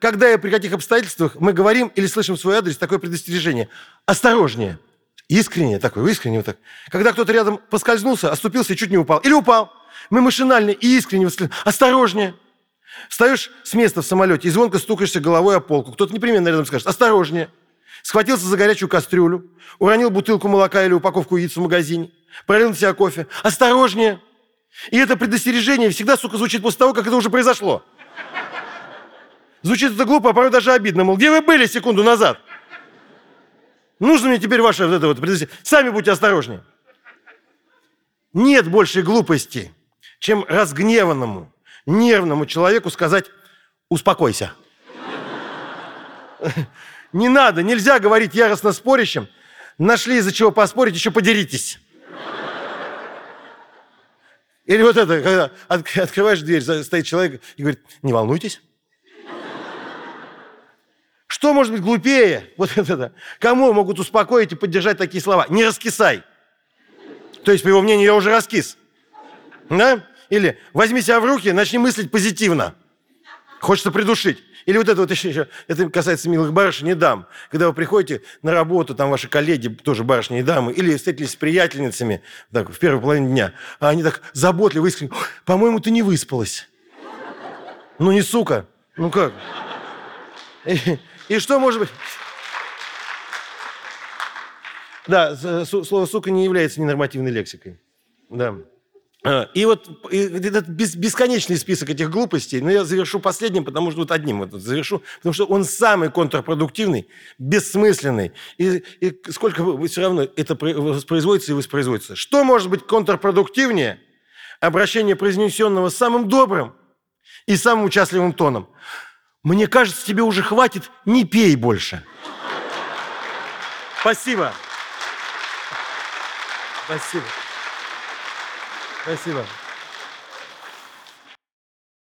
когда и при каких обстоятельствах мы говорим или слышим в свой адрес такое предостережение. Осторожнее. Искренне такое, искренне вот так. Когда кто-то рядом поскользнулся, оступился и чуть не упал. Или упал. Мы машинально и искренне восклицаем. Осторожнее. Встаешь с места в самолете и звонко стукаешься головой о полку. Кто-то непременно рядом скажет «осторожнее». Схватился за горячую кастрюлю, уронил бутылку молока или упаковку яиц в магазине, пролил на себя кофе. «Осторожнее!» И это предостережение всегда, сука, звучит после того, как это уже произошло. Звучит это глупо, а порой даже обидно. Мол, где вы были секунду назад? Нужно мне теперь ваше вот это вот. Сами будьте осторожнее. Нет большей глупости, чем разгневанному, нервному человеку сказать «успокойся». Не надо, нельзя говорить яростно спорящим. Нашли из-за чего поспорить, еще подеритесь. Или вот это, когда открываешь дверь, стоит человек и говорит, не волнуйтесь. Что может быть глупее? Вот это. Кому могут успокоить и поддержать такие слова? Не раскисай. То есть, по его мнению, я уже раскис. Да? Или возьми себя в руки, начни мыслить позитивно. Хочется придушить. Или вот это вот еще, еще, это касается милых барышень и дам. Когда вы приходите на работу, там ваши коллеги, тоже барышни и дамы, или встретились с приятельницами так, в первой половине дня, а они так заботливо, искренне, по-моему, ты не выспалась. Ну не сука, ну как? И, что может быть? Да, слово «сука» не является ненормативной лексикой. Да. А, и вот этот бесконечный список этих глупостей, но я завершу последним, потому что вот одним вот завершу, потому что он самый контрпродуктивный, бессмысленный. И, и сколько все равно это воспроизводится и воспроизводится. Что может быть контрпродуктивнее обращение произнесенного самым добрым и самым участливым тоном? Мне кажется, тебе уже хватит, не пей больше. Спасибо. Спасибо. Спасибо.